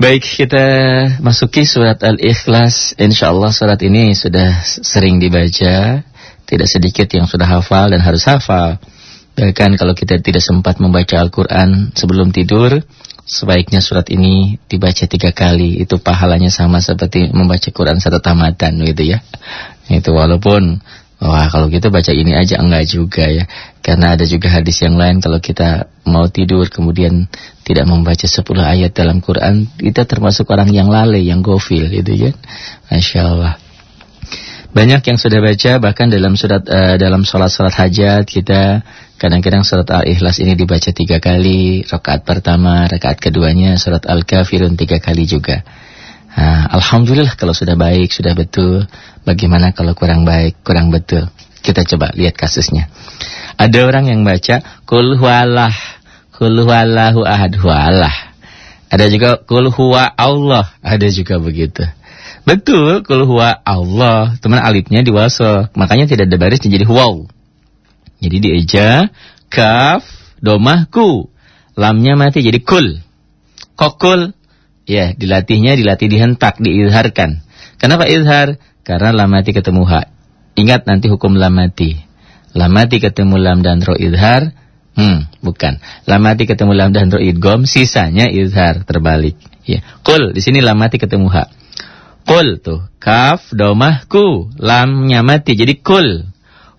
Baik, kita masuki surat Al-Ikhlas. Insya Allah surat ini sudah sering dibaca. Tidak sedikit yang sudah hafal dan harus hafal. Bahkan kalau kita tidak sempat membaca Al-Quran sebelum tidur, sebaiknya surat ini dibaca tiga kali. Itu pahalanya sama seperti membaca Quran satu tamatan gitu ya. Itu walaupun Wah kalau gitu baca ini aja. Enggak juga ya. Karena ada juga hadis yang lain. Kalau kita mau tidur kemudian tidak membaca 10 ayat dalam Quran Kita termasuk orang yang lalai, yang gofil gitu ya. Masya Allah. Banyak yang sudah baca bahkan dalam surat uh, dalam sholat-sholat hajat kita Kadang-kadang surat Al-Ikhlas ini dibaca tiga kali Rakaat pertama, rakaat keduanya Surat Al-Kafirun tiga kali juga Nah, Alhamdulillah kalau sudah baik, sudah betul. Bagaimana kalau kurang baik, kurang betul? Kita coba lihat kasusnya. Ada orang yang baca kul huwalah, kul. Ada juga kul huwa Allah, ada juga begitu. Betul, kul huwa Allah. Teman alifnya diwaso, makanya tidak ada baris jadi wow. Jadi dieja kaf domahku. Lamnya mati jadi kul. Kokul Ya, dilatihnya dilatih dihentak, diizharkan. Kenapa izhar? Karena lam mati ketemu hak. Ingat nanti hukum lam mati. Lam mati ketemu lam dan ro izhar. Hmm, bukan. Lam mati ketemu lam dan ro idgom, sisanya izhar terbalik. Ya. Kul di sini lam mati ketemu hak. Kul tuh, kaf domahku, lamnya mati jadi kul.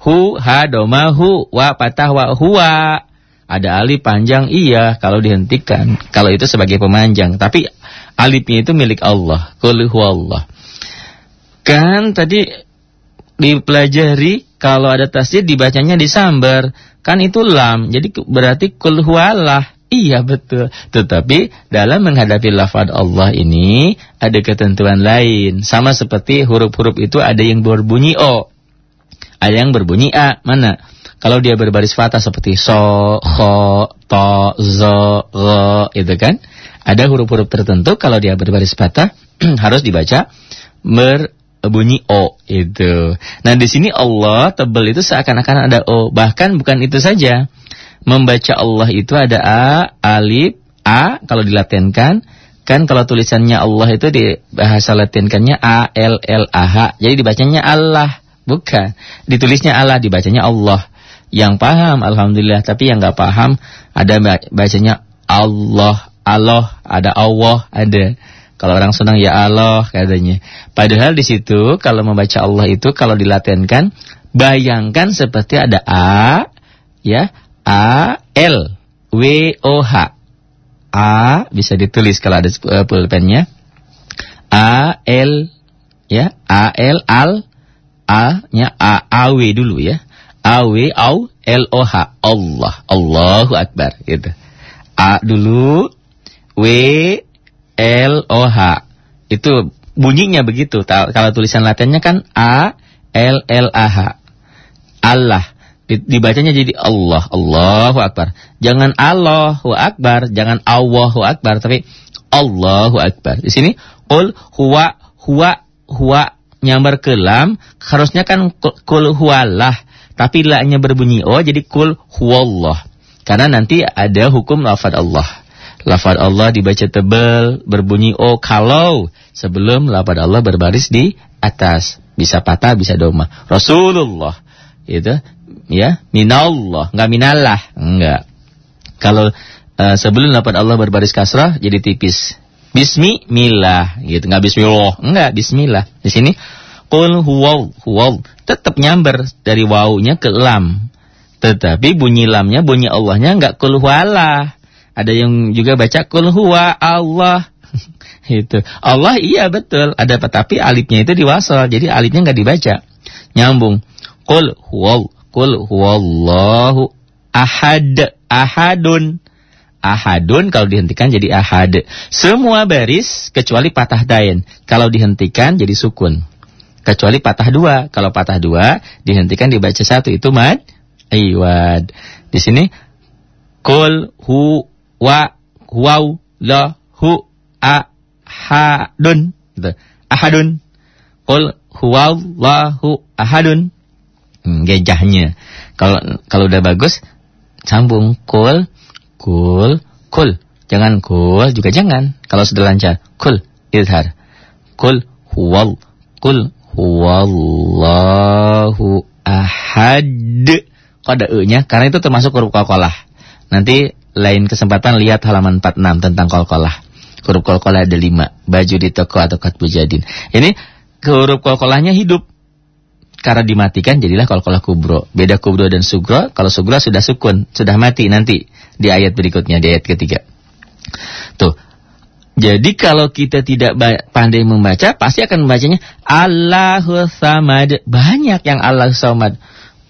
Hu ha domahu wa patah wa huwa. Ada alif panjang iya kalau dihentikan. Kalau itu sebagai pemanjang, tapi Alifnya itu milik Allah. Qul Allah. Kan tadi dipelajari kalau ada tasjid dibacanya disambar. Kan itu lam. Jadi berarti qul huwallah. Iya betul. Tetapi dalam menghadapi lafaz Allah ini ada ketentuan lain. Sama seperti huruf-huruf itu ada yang berbunyi O. Ada yang berbunyi A. Mana? Kalau dia berbaris fathah seperti so, kho, to, zo, ro, itu kan ada huruf-huruf tertentu kalau dia berbaris patah harus dibaca berbunyi o itu. Nah di sini Allah tebel itu seakan-akan ada o. Bahkan bukan itu saja. Membaca Allah itu ada a, alif, a kalau dilatenkan. Kan kalau tulisannya Allah itu di bahasa latinkannya a, l, l, a, h. Jadi dibacanya Allah. Bukan. Ditulisnya Allah, dibacanya Allah. Yang paham, Alhamdulillah. Tapi yang nggak paham, ada bacanya Allah. Allah, ada Allah, ada. Kalau orang senang ya Allah katanya. Padahal di situ kalau membaca Allah itu kalau dilatenkan bayangkan seperti ada A ya, A L W O H. A bisa ditulis kalau ada uh, pulpennya. A L ya, A L al A-nya A A W dulu ya. A W au L O H. Allah, Allahu Akbar gitu. A dulu W L O H. Itu bunyinya begitu. Kalau tulisan Latinnya kan A L L A H. Allah. Dibacanya jadi Allah, Allahu Akbar. Jangan Allahu Akbar, jangan Allahu Akbar, tapi Allahu Akbar. Di sini qul huwa huwa huwa nyambar ke lam, harusnya kan kul huwalah, tapi la-nya berbunyi oh jadi kul huwallah. Karena nanti ada hukum lafaz Allah. Lafad Allah dibaca tebal, berbunyi oh kalau sebelum lafad Allah berbaris di atas. Bisa patah, bisa doma. Rasulullah. Itu ya, minallah, enggak minallah, enggak. Kalau uh, sebelum lafad Allah berbaris kasrah jadi tipis. Bismillah gitu, enggak bismillah, enggak bismillah. Di sini qul huwaw, huwaw tetap nyamber dari wawunya ke lam. Tetapi bunyi lamnya, bunyi Allahnya enggak qul huwalah. Ada yang juga baca kul huwa Allah. itu. Allah iya betul. Ada tapi alifnya itu diwasal. Jadi alifnya nggak dibaca. Nyambung. Kul huwa kul huwallahu ahad. Ahadun. Ahadun kalau dihentikan jadi ahad. Semua baris kecuali patah dain. Kalau dihentikan jadi sukun. Kecuali patah dua. Kalau patah dua dihentikan dibaca satu itu mad. Iwad. Di sini kul hu wa waw la hu ahadun gitu. ahadun qul huwallahu ahadun hmm, gejahnya kalau kalau udah bagus sambung kul kul kul Jangan kul juga jangan. Kalau sudah lancar, kul izhar. Kul huwal kul huwallahu ahad. Kode e-nya karena itu termasuk huruf qalqalah. Nanti lain kesempatan lihat halaman 46 tentang qalqalah. Huruf qalqalah ada 5, baju di toko atau katbu jadin. Ini huruf qalqalahnya hidup. Karena dimatikan jadilah qalqalah kubro. Beda kubro dan sugro, kalau sugro sudah sukun, sudah mati nanti di ayat berikutnya di ayat ketiga. Tuh. Jadi kalau kita tidak pandai membaca, pasti akan membacanya Allahu Samad. Banyak yang Allah Samad.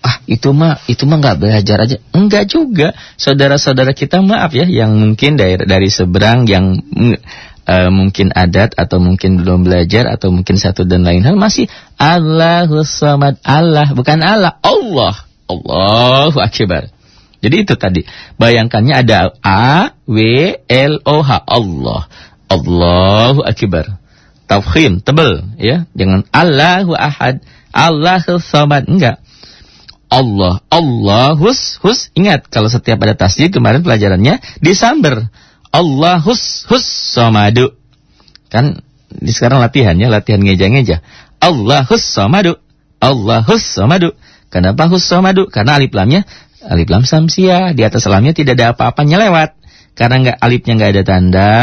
Ah, itu mah itu mah nggak belajar aja. Enggak juga. Saudara-saudara kita maaf ya yang mungkin dari dari seberang yang uh, mungkin adat atau mungkin belum belajar atau mungkin satu dan lain hal masih Allahu Samad. Allah bukan Allah. Allah. Allahu Akbar. Jadi itu tadi. Bayangkannya ada A, W, L, O, H. Allah. Allahu Akbar. Tafkhim, tebel. ya. Jangan Allahu Ahad. Allahu Samad. Enggak. Allah. Allahus, hus. Ingat, kalau setiap ada tasjid, kemarin pelajarannya disamber. Allahus, hus, somadu. Kan, di sekarang latihannya, latihan ngeja-ngeja. Allahus, somadu. Allahus, somadu. Kenapa hus, somadu? Karena alif lamnya Alif lam samsia, di atas lamnya tidak ada apa-apanya lewat. Karena nggak alifnya nggak ada tanda,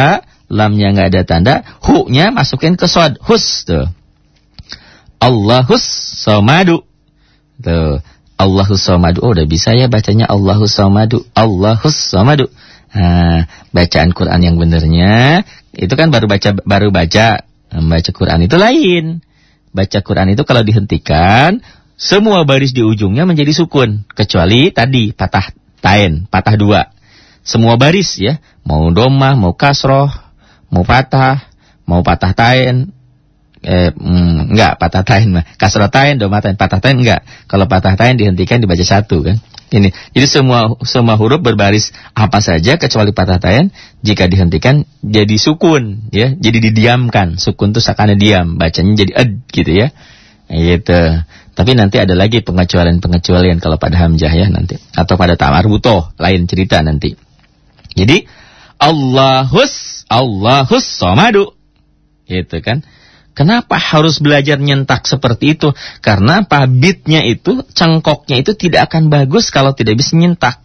lamnya nggak ada tanda, hu-nya masukin ke sod, hus tuh. Allahus somadu. Tuh. Allahus somadu. Oh, udah bisa ya bacanya Allahus somadu. Allahus somadu. Nah, bacaan Quran yang benernya itu kan baru baca baru baca. Baca Quran itu lain. Baca Quran itu kalau dihentikan semua baris di ujungnya menjadi sukun. Kecuali tadi patah tain, patah dua. Semua baris ya. Mau domah, mau kasroh, mau patah, mau patah tain. Eh, mm, enggak, patah tain mah. Kasroh tain, domah tain, patah tain enggak. Kalau patah tain dihentikan dibaca satu kan. Ini. Jadi semua semua huruf berbaris apa saja kecuali patah tain jika dihentikan jadi sukun ya. Jadi didiamkan. Sukun itu seakan diam, bacanya jadi ed gitu ya. Gitu. Tapi nanti ada lagi pengecualian-pengecualian kalau pada hamzah ya nanti atau pada tamar butoh lain cerita nanti. Jadi Allahus Allahus somadu. Gitu kan. Kenapa harus belajar nyentak seperti itu? Karena pabitnya itu, cengkoknya itu tidak akan bagus kalau tidak bisa nyentak.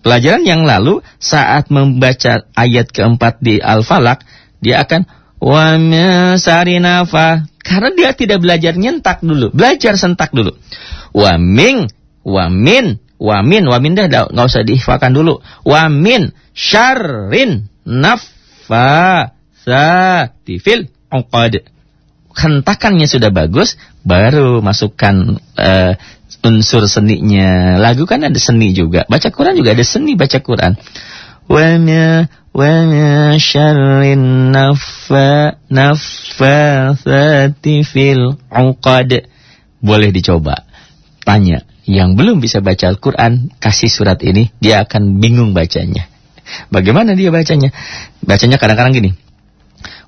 Pelajaran yang lalu saat membaca ayat keempat di Al-Falaq, dia akan wa sarinafa karena dia tidak belajar nyentak dulu, belajar sentak dulu. Wamin, wamin, wamin, wamin dah usah dihfakan dulu. Wamin syarrin nafasatifil uqad Hentakannya sudah bagus, baru masukkan uh, unsur seninya. Lagu kan ada seni juga. Baca Quran juga ada seni baca Quran. Wama ومن شر النفاثات fil uqad. Boleh dicoba. Tanya, yang belum bisa baca Al-Quran, kasih surat ini, dia akan bingung bacanya. Bagaimana dia bacanya? Bacanya kadang-kadang gini.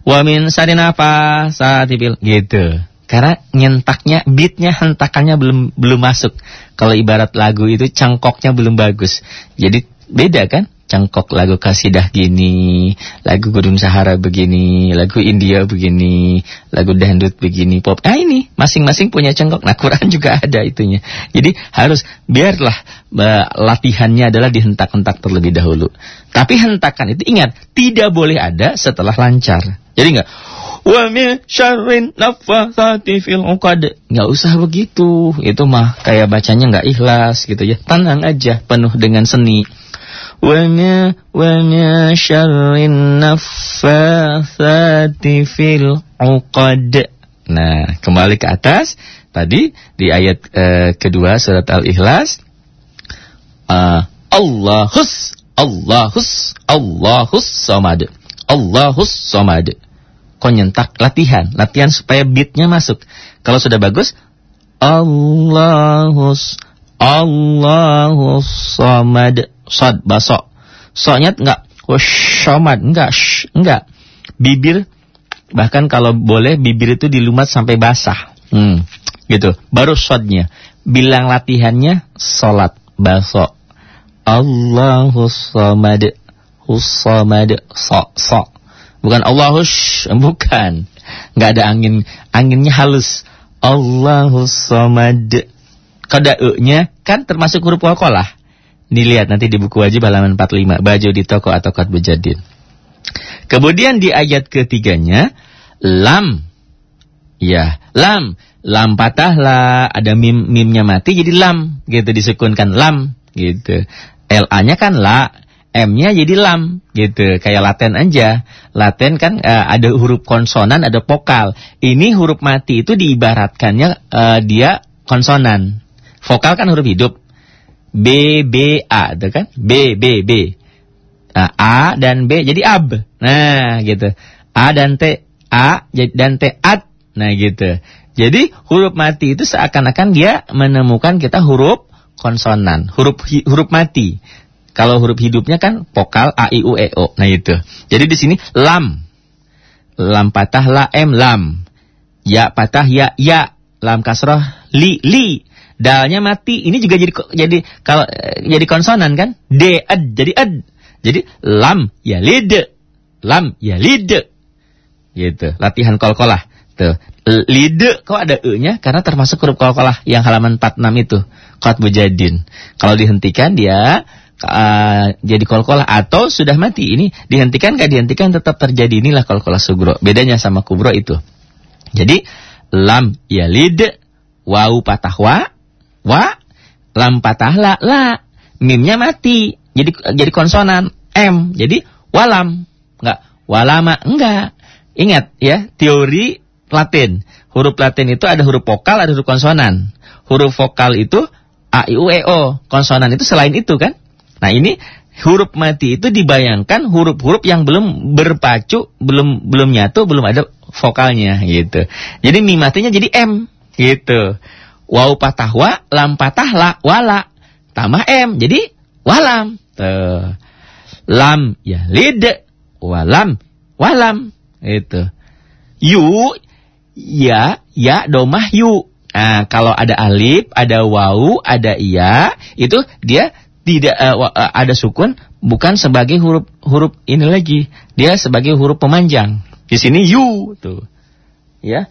Wa min sarin apa satifil gitu. Karena nyentaknya, beatnya, hentakannya belum belum masuk. Kalau ibarat lagu itu cangkoknya belum bagus. Jadi beda kan? Cangkok lagu kasidah gini, lagu Gurun Sahara begini, lagu India begini, lagu dangdut begini, pop. Ah ini masing-masing punya cangkok. Nah Quran juga ada itunya. Jadi harus biarlah uh, latihannya adalah dihentak-hentak terlebih dahulu. Tapi hentakan itu ingat tidak boleh ada setelah lancar. Jadi enggak Wa min syarrin naffatsati fil uqad. Enggak usah begitu. Itu mah kayak bacanya enggak ikhlas gitu ya. Tenang aja, penuh dengan seni. وما وما شر النفاثات في العقد Nah, kembali ke atas. Tadi di ayat uh, kedua surat Al-Ikhlas. Uh, Allahus, Allahus, Allahus samad. Allahus samad. Kau nyentak latihan, latihan supaya beatnya masuk. Kalau sudah bagus, Allahus, Allahus samad sod baso. Soalnya enggak washamat, enggak sh, enggak. Bibir bahkan kalau boleh bibir itu dilumat sampai basah. Hmm, gitu. Baru sodnya. Bilang latihannya salat baso. Allahu samad. samad. So, so. Bukan Allahush, bukan. Nggak ada angin, anginnya halus. Allahus samad. Kada e-nya kan termasuk huruf qalqalah. Dilihat nanti di buku wajib halaman 45, baju di toko atau kot bejadin. Kemudian di ayat ketiganya, lam. Ya, lam. Lam patah lah, ada mim mimnya mati jadi lam, gitu disukunkan lam, gitu. LA-nya kan la, M-nya jadi lam, gitu. Kayak Latin aja. Latin kan uh, ada huruf konsonan, ada vokal. Ini huruf mati itu diibaratkannya uh, dia konsonan. Vokal kan huruf hidup. B, B, A, itu kan? B, B, B. Nah, A dan B jadi ab. Nah, gitu. A dan T, A dan T, at. Nah, gitu. Jadi huruf mati itu seakan-akan dia menemukan kita huruf konsonan, huruf huruf mati. Kalau huruf hidupnya kan vokal a i u e o. Nah, itu. Jadi di sini lam. Lam patah la m lam. Ya patah ya ya. Lam kasroh li li. Dalnya mati. Ini juga jadi jadi kalau eh, jadi konsonan kan? D ad jadi ad. Jadi lam ya lid. Lam ya lid. Gitu. Latihan kol-kolah. Tuh. Lid kok ada e-nya karena termasuk huruf kol-kolah yang halaman 46 itu. Kot bujadin. Kalau dihentikan dia uh, jadi kol-kolah atau sudah mati ini dihentikan gak dihentikan tetap terjadi inilah kol-kolah sugro. Bedanya sama kubro itu. Jadi lam ya lid wau patah wa lam patah la la mimnya mati jadi jadi konsonan M. Jadi walam. Enggak. Walama. Enggak. Ingat ya, teori Latin. Huruf Latin itu ada huruf vokal, ada huruf konsonan. Huruf vokal itu A, I, U, E, O. Konsonan itu selain itu kan. Nah ini huruf mati itu dibayangkan huruf-huruf yang belum berpacu, belum belum nyatu, belum ada vokalnya gitu. Jadi mi matinya jadi M gitu. Wau patah wa, lam patah la, wala. Tambah M, jadi walam. Tuh. Lam ya lid, walam, walam. Itu. Yu, ya, ya, domah yu. Nah, kalau ada alif, ada wau, ada iya, itu dia tidak uh, ada sukun bukan sebagai huruf huruf ini lagi. Dia sebagai huruf pemanjang. Di sini yu tuh. Ya.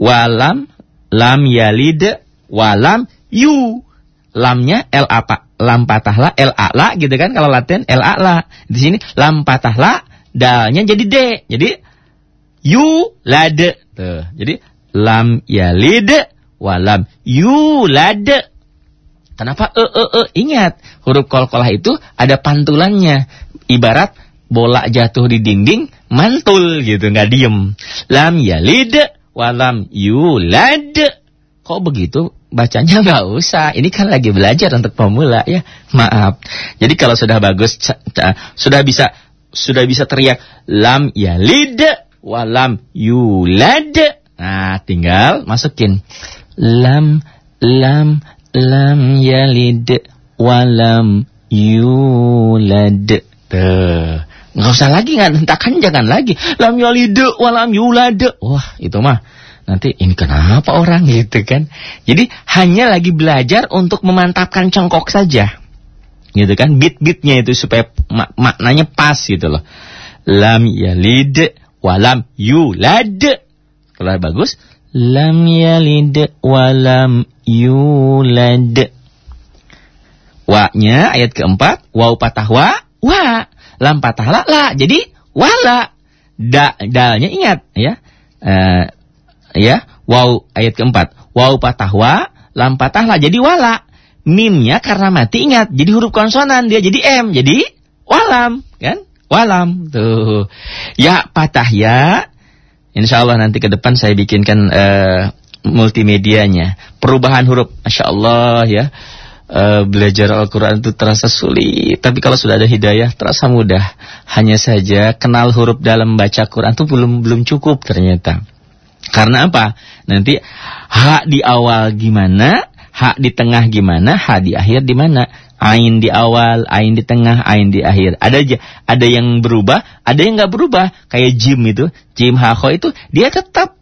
Walam lam yalid walam yu. Lamnya L apa? Lam patahlah L A la gitu kan kalau Latin L A la. Di sini lam patahlah dalnya jadi D. Jadi yu lad. Tuh. Jadi lam yalid walam yulad. Kenapa e e e? Ingat, huruf kolkolah itu ada pantulannya. Ibarat bola jatuh di dinding, mantul gitu, nggak diem. Lam yalid walam yulad. Kok begitu? bacanya nggak usah. Ini kan lagi belajar untuk pemula ya. Maaf. Jadi kalau sudah bagus, sudah bisa sudah bisa teriak lam yalid walam yulad. Nah, tinggal masukin lam lam lam yalid walam yulad. Tuh. Nggak usah lagi, hentakan jangan lagi. Lam yalid walam yulad. Wah, itu mah nanti ini kenapa orang gitu kan. Jadi hanya lagi belajar untuk memantapkan cengkok saja. Gitu kan, bit-bitnya itu supaya mak maknanya pas gitu loh. Lam yalid walam yulad. Kalau bagus, lam yalid walam yulad. Wa-nya ayat keempat, waw patah wa, wa. Lam patah la, la. Jadi wala. Da, dalnya ingat ya. Uh, ya wow ayat keempat wow patah wa lam patah lah jadi wala mimnya karena mati ingat jadi huruf konsonan dia jadi m jadi walam kan walam tuh ya patah ya Insya Allah nanti ke depan saya bikinkan uh, multimedianya perubahan huruf Masya Allah ya uh, belajar Al-Quran itu terasa sulit tapi kalau sudah ada hidayah terasa mudah hanya saja kenal huruf dalam baca Quran itu belum belum cukup ternyata karena apa? Nanti hak di awal gimana, hak di tengah gimana, hak di akhir di mana? Ain di awal, ain di tengah, ain di akhir. Ada aja, ada yang berubah, ada yang nggak berubah. Kayak jim itu, jim hako itu dia tetap.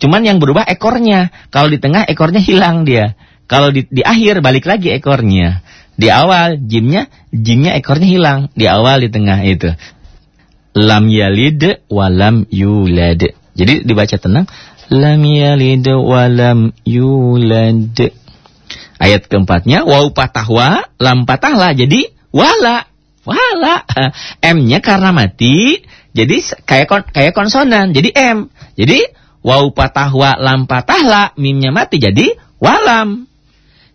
Cuman yang berubah ekornya. Kalau di tengah ekornya hilang dia. Kalau di, di akhir balik lagi ekornya. Di awal jimnya, jimnya ekornya hilang. Di awal, di tengah itu. Lam yalid walam yulad. Jadi dibaca tenang. Lam yalid walam yulad. Ayat keempatnya, waw patah wa, lam patah la. Jadi wala. Wala. M-nya karena mati, jadi kayak kon kayak konsonan. Jadi M. Jadi waw patah wa, lam patah la, mimnya mati. Jadi walam.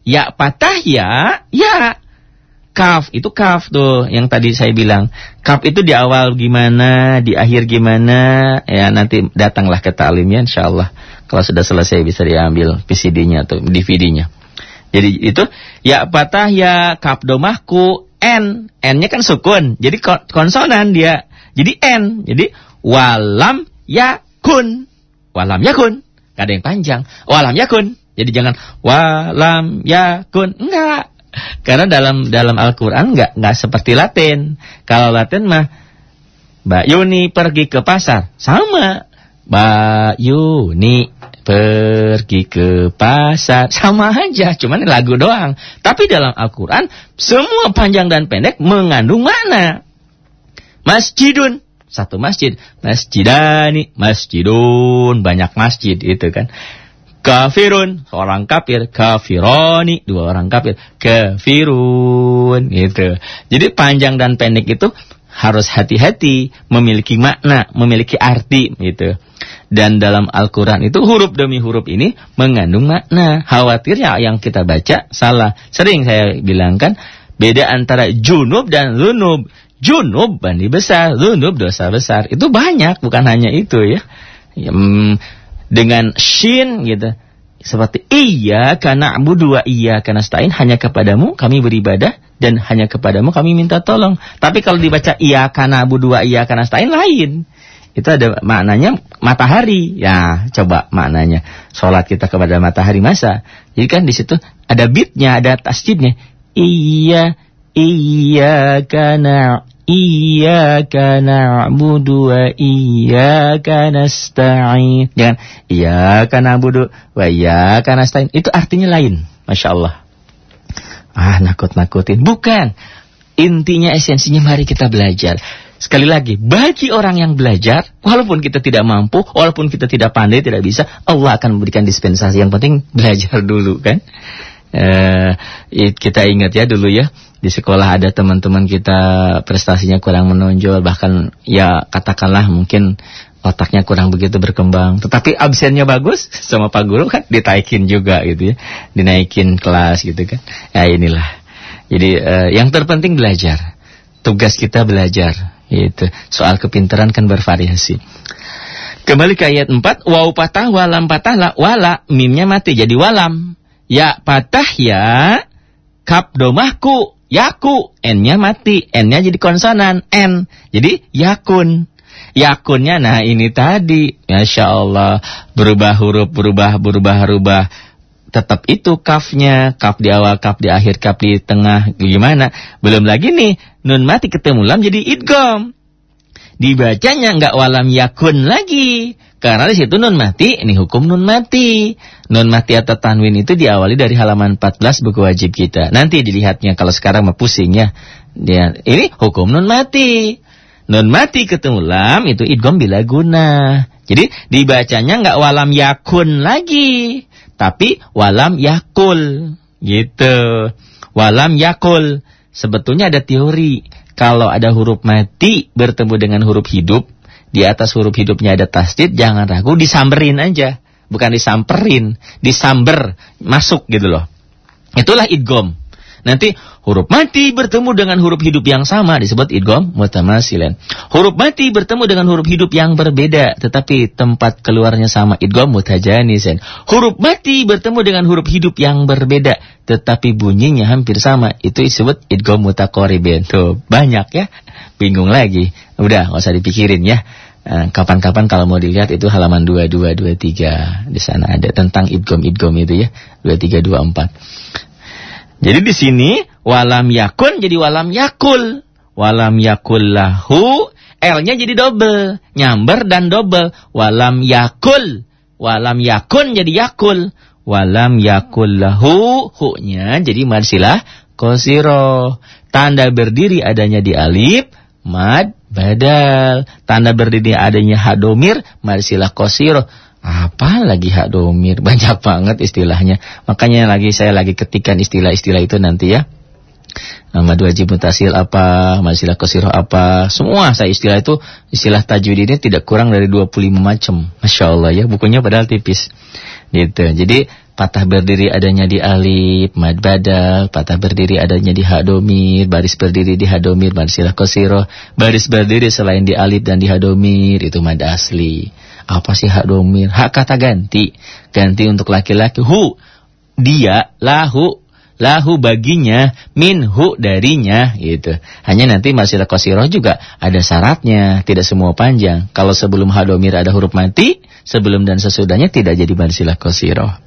Ya patah ya, ya. Kaf, itu kaf tuh yang tadi saya bilang. Kaf itu di awal gimana, di akhir gimana, ya nanti datanglah ke ta'limnya insyaAllah. Kalau sudah selesai bisa diambil PCD-nya atau DVD-nya. Jadi itu, ya patah ya kaf domahku, N. N-nya kan sukun, jadi konsonan dia. Jadi N, jadi walam yakun. Walam yakun, gak ada yang panjang. Walam yakun. Jadi jangan walam yakun. Enggak. Karena dalam dalam Al-Qur'an enggak enggak seperti Latin. Kalau Latin mah Mbak Yuni pergi ke pasar. Sama. Mbak Yuni pergi ke pasar. Sama aja, cuman lagu doang. Tapi dalam Al-Qur'an semua panjang dan pendek mengandung makna. Masjidun satu masjid, masjidani, masjidun, banyak masjid itu kan kafirun. Seorang kafir. Kafironi. Dua orang kafir. Kafirun. Gitu. Jadi panjang dan pendek itu harus hati-hati. Memiliki makna. Memiliki arti. Gitu. Dan dalam Al-Quran itu huruf demi huruf ini mengandung makna. Khawatirnya yang kita baca salah. Sering saya bilangkan beda antara junub dan zunub. Junub bandi besar zunub dosa besar. Itu banyak bukan hanya itu ya, ya mm, dengan shin gitu. Seperti iya karena abu dua iya karena stain hanya kepadamu kami beribadah dan hanya kepadamu kami minta tolong. Tapi kalau dibaca iya karena abu dua iya karena stain lain. Itu ada maknanya matahari. Ya, coba maknanya. Sholat kita kepada matahari masa. Jadi kan di situ ada bitnya, ada tasjidnya. Iya, iya karena Iyyaka na'budu wa iyyaka nasta'in. Jangan iyyaka na'budu wa iyyaka nasta'in. Itu artinya lain. Masya Allah. Ah, nakut-nakutin. Bukan. Intinya esensinya mari kita belajar. Sekali lagi, bagi orang yang belajar, walaupun kita tidak mampu, walaupun kita tidak pandai, tidak bisa, Allah akan memberikan dispensasi. Yang penting belajar dulu kan. Eh, kita ingat ya dulu ya, di sekolah ada teman-teman kita prestasinya kurang menonjol bahkan ya katakanlah mungkin otaknya kurang begitu berkembang. Tetapi absennya bagus sama Pak Guru kan ditaikin juga gitu ya dinaikin kelas gitu kan. Ya inilah. Jadi uh, yang terpenting belajar tugas kita belajar itu soal kepintaran kan bervariasi. Kembali ke ayat 4 wau patah walam patah la wala mimnya mati jadi walam ya patah ya kap domahku Yaku, N-nya mati, N-nya jadi konsonan, N. Jadi yakun. Yakunnya, nah ini tadi, Masya Allah, berubah huruf, berubah, berubah, berubah. Tetap itu kafnya, kaf di awal, kaf di akhir, kaf di tengah, gimana? Belum lagi nih, nun mati ketemu lam jadi idgom. Dibacanya nggak walam yakun lagi. Karena di situ nun mati, ini hukum nun mati. Nun mati atau tanwin itu diawali dari halaman 14 buku wajib kita. Nanti dilihatnya kalau sekarang mah pusing ya. Dia, ini hukum nun mati. Nun mati ketemu lam itu idgom bila guna. Jadi dibacanya nggak walam yakun lagi, tapi walam yakul. Gitu. Walam yakul. Sebetulnya ada teori kalau ada huruf mati bertemu dengan huruf hidup di atas huruf hidupnya ada tasdid, jangan ragu, disamberin aja. Bukan disamperin, disamber, masuk gitu loh. Itulah idgom. Nanti huruf mati bertemu dengan huruf hidup yang sama disebut idgom mutamasilan. Huruf mati bertemu dengan huruf hidup yang berbeda tetapi tempat keluarnya sama idgom mutajanisan. Huruf mati bertemu dengan huruf hidup yang berbeda tetapi bunyinya hampir sama itu disebut idgom mutaqaribin. Tuh, banyak ya. Bingung lagi. Udah, nggak usah dipikirin ya. Eh, kapan-kapan kalau mau dilihat itu halaman 2223 di sana ada tentang idgom-idgom itu ya 2324. Jadi di sini walam yakun jadi walam yakul. Walam yakul lahu L-nya jadi double, nyamber dan double. Walam yakul. Walam yakun jadi yakul. Walam yakul lahu hu-nya jadi marsilah kosiro. Tanda berdiri adanya di alif, mad, badal. Tanda berdiri adanya hadomir, mad silah kosiro. Apa lagi hadomir? Banyak banget istilahnya. Makanya lagi saya lagi ketikan istilah-istilah itu nanti ya. Mad wajib mutasil apa, masilah kosiroh apa, semua saya istilah itu, istilah tajwid ini tidak kurang dari 25 macam. Masya Allah ya, bukunya padahal tipis. Gitu. Jadi patah berdiri adanya di alif, mad badal, patah berdiri adanya di hadomir, baris berdiri di hadomir, masilah kosiroh, baris berdiri selain di alif dan di hadomir, itu mad asli. Apa sih hadomir? Hak kata ganti. Ganti untuk laki-laki. Hu, dia, lahu, lahu baginya minhu darinya gitu. Hanya nanti masilah kosiroh juga ada syaratnya, tidak semua panjang. Kalau sebelum hadomir ada huruf mati, sebelum dan sesudahnya tidak jadi masilah kosiroh.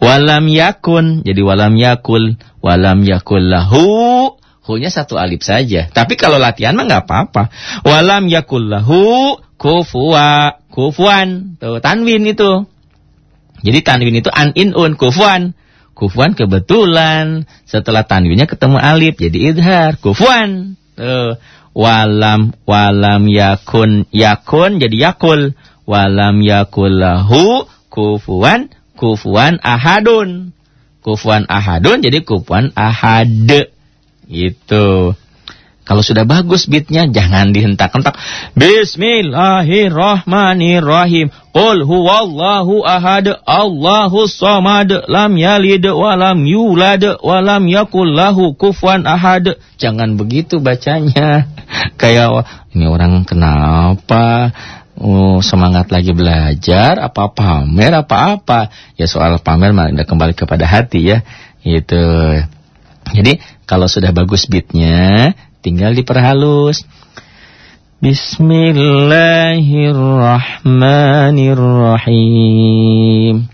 Walam yakun, jadi walam yakul, walam yakul lahu, hu-nya satu alif saja. Tapi kalau latihan mah nggak apa-apa. Walam yakul lahu kufuwa, kufuan, tuh tanwin itu. Jadi tanwin itu an in un kufuan. Kufuan kebetulan setelah tanwinnya ketemu alif jadi idhar. Kufuan. Tuh. Walam walam yakun yakun jadi yakul. Walam yakullahu kufuan kufuan ahadun. Kufuan ahadun jadi kufuan ahad. Gitu. Kalau sudah bagus beatnya jangan dihentak-hentak. Bismillahirrahmanirrahim. Qul huwallahu ahad. Allahu samad. Lam yalid wa lam yulad wa lam yakul lahu kufuwan ahad. Jangan begitu bacanya. Kayak ini orang kenapa? Oh, semangat lagi belajar, apa pamer, apa-apa. Ya soal pamer mah kembali kepada hati ya. Itu. Jadi kalau sudah bagus beatnya, tinggal diperhalus. Bismillahirrahmanirrahim.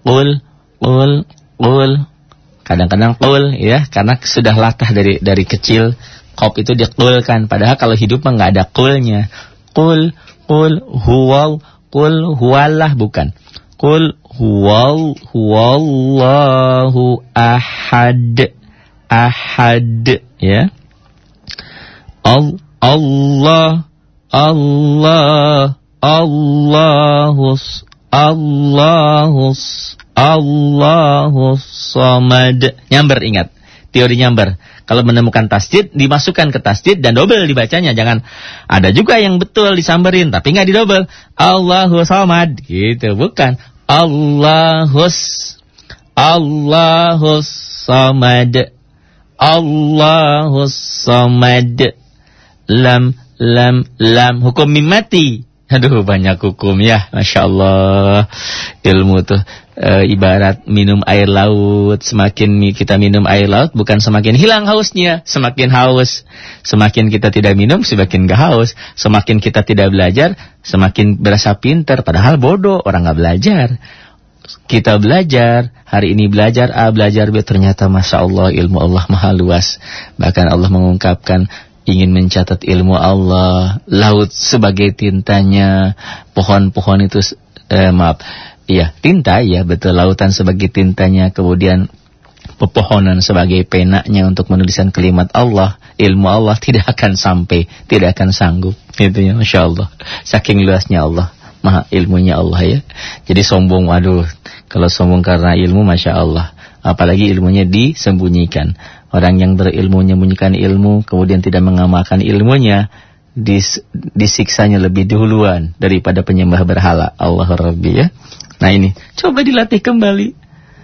Qul, qul, qul. Kadang-kadang qul ya, karena sudah latah dari dari kecil. Kop itu diqulkan, padahal kalau hidup mah nggak ada qulnya. Qul, qul, huwal, qul, huwalah bukan. Qul, huwal, huwallahu ahad. Ahad, ya. Allah Allah Allahus Allahus Allahus samad nyamber ingat teori nyamber kalau menemukan tasdid dimasukkan ke tasdid dan double dibacanya. Jangan ada juga yang betul disamberin tapi nggak didobel Allahus samad. Gitu bukan. Allahus Allahus samad. Allahus samad. Lam, lam, lam. Hukum mimati. Aduh banyak hukum ya, Masya Allah. Ilmu tuh e, ibarat minum air laut. Semakin kita minum air laut bukan semakin hilang hausnya. Semakin haus. Semakin kita tidak minum semakin gak haus. Semakin kita tidak belajar semakin berasa pinter. Padahal bodoh orang gak belajar. Kita belajar, hari ini belajar A, belajar B, ternyata Masya Allah ilmu Allah maha luas. Bahkan Allah mengungkapkan ingin mencatat ilmu Allah, laut sebagai tintanya, pohon-pohon itu eh, maaf, iya tinta ya betul lautan sebagai tintanya, kemudian pepohonan sebagai penaknya untuk menuliskan kalimat Allah, ilmu Allah tidak akan sampai, tidak akan sanggup, itu ya, masya Allah, saking luasnya Allah, maha ilmunya Allah ya. Jadi sombong, waduh, kalau sombong karena ilmu, masya Allah, apalagi ilmunya disembunyikan. Orang yang berilmu menyembunyikan ilmu, kemudian tidak mengamalkan ilmunya, dis, disiksanya lebih duluan daripada penyembah berhala. Allah Rabbi ya. Nah ini, coba dilatih kembali.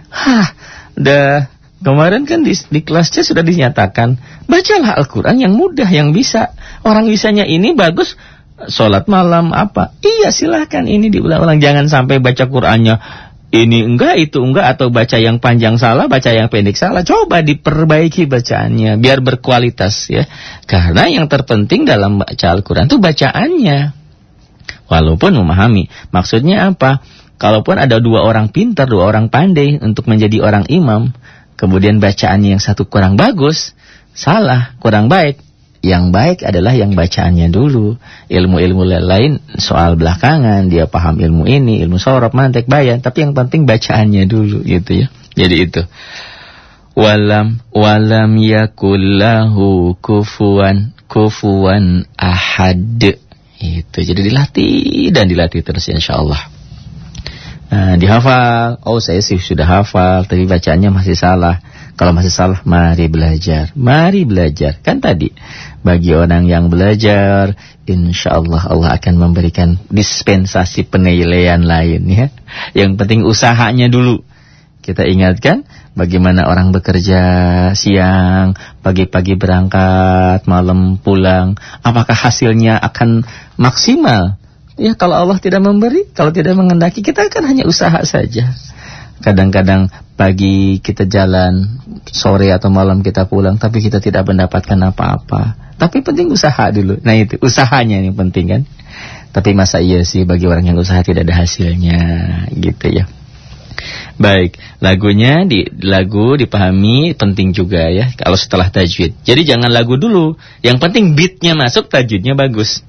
Hah, udah kemarin kan di, di kelasnya sudah dinyatakan, bacalah Al-Quran yang mudah, yang bisa. Orang bisanya ini bagus, sholat malam apa. Iya silahkan ini diulang-ulang. Jangan sampai baca Qurannya ini enggak, itu enggak, atau baca yang panjang salah, baca yang pendek salah. Coba diperbaiki bacaannya, biar berkualitas ya. Karena yang terpenting dalam baca Al-Quran itu bacaannya. Walaupun memahami. Maksudnya apa? Kalaupun ada dua orang pintar, dua orang pandai untuk menjadi orang imam, kemudian bacaannya yang satu kurang bagus, salah, kurang baik, yang baik adalah yang bacaannya dulu. Ilmu-ilmu lain soal belakangan, dia paham ilmu ini, ilmu sorop, mantek, bayan. Tapi yang penting bacaannya dulu gitu ya. Jadi itu. walam walam yakullahu kufuan kufuan ahad. Itu jadi dilatih dan dilatih terus insyaallah. Nah, dihafal. Oh, saya sih sudah hafal, tapi bacaannya masih salah. Kalau masih salah, mari belajar. Mari belajar. Kan tadi, bagi orang yang belajar, insya Allah Allah akan memberikan dispensasi penilaian lain ya. Yang penting usahanya dulu. Kita ingatkan bagaimana orang bekerja siang, pagi-pagi berangkat, malam pulang. Apakah hasilnya akan maksimal? Ya kalau Allah tidak memberi, kalau tidak mengendaki, kita kan hanya usaha saja. Kadang-kadang pagi kita jalan, sore atau malam kita pulang, tapi kita tidak mendapatkan apa-apa. Tapi penting usaha dulu. Nah itu, usahanya yang penting kan. Tapi masa iya sih bagi orang yang usaha tidak ada hasilnya, gitu ya. Baik, lagunya di lagu dipahami penting juga ya kalau setelah tajwid. Jadi jangan lagu dulu, yang penting beatnya masuk, tajwidnya bagus.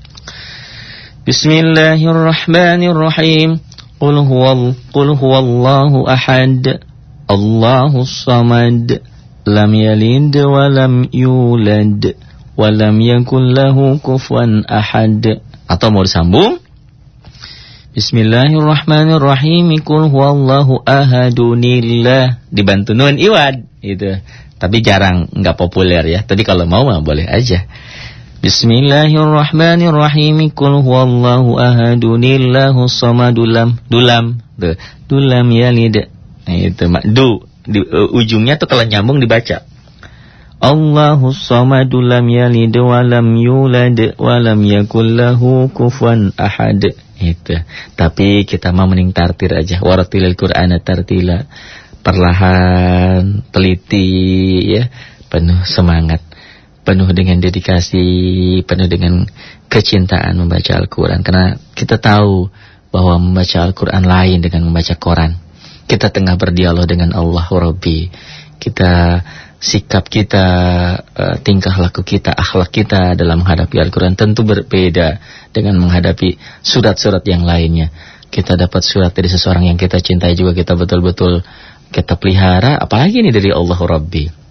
Bismillahirrahmanirrahim. Qul huwal qul huwallahu ahad. Allahus samad. Lam yalid wa lam yulad wa lam yakul lahu kufuwan ahad. Atau mau disambung? Bismillahirrahmanirrahim. Qul huwallahu ahadunillah. Dibantu nun iwad itu. Tapi jarang nggak populer ya. Tapi kalau mau mah boleh aja. Bismillahirrahmanirrahim. Qul huwallahu ahadunillahu samadulam. Dulam. Tuh. Dulam yalid. Nah, itu du. Di, uh, ujungnya tuh kalau nyambung dibaca. Allahu samadu lam yalid wa lam yulad wa lam yakul lahu kufuwan ahad. Itu. Tapi kita mau mending tartir aja. Waratilil Qur'ana tartila. Perlahan, teliti ya, penuh semangat penuh dengan dedikasi, penuh dengan kecintaan membaca Al-Quran. Karena kita tahu bahwa membaca Al-Quran lain dengan membaca Quran. Kita tengah berdialog dengan Allah Rabbi. Kita sikap kita, uh, tingkah laku kita, akhlak kita dalam menghadapi Al-Quran tentu berbeda dengan menghadapi surat-surat yang lainnya. Kita dapat surat dari seseorang yang kita cintai juga kita betul-betul kita pelihara, apalagi ini dari Allah Rabbi.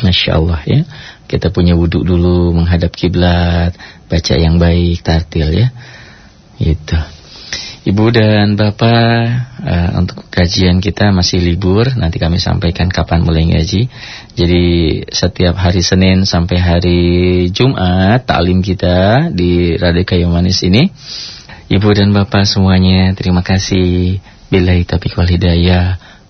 Masya Allah ya. Kita punya wudhu dulu menghadap kiblat, baca yang baik, tartil ya. Itu. Ibu dan Bapak, uh, untuk kajian kita masih libur, nanti kami sampaikan kapan mulai ngaji. Jadi setiap hari Senin sampai hari Jumat, taklim kita di Radio Kayu Manis ini. Ibu dan Bapak semuanya, terima kasih. Billahi taufiq wal hidayah.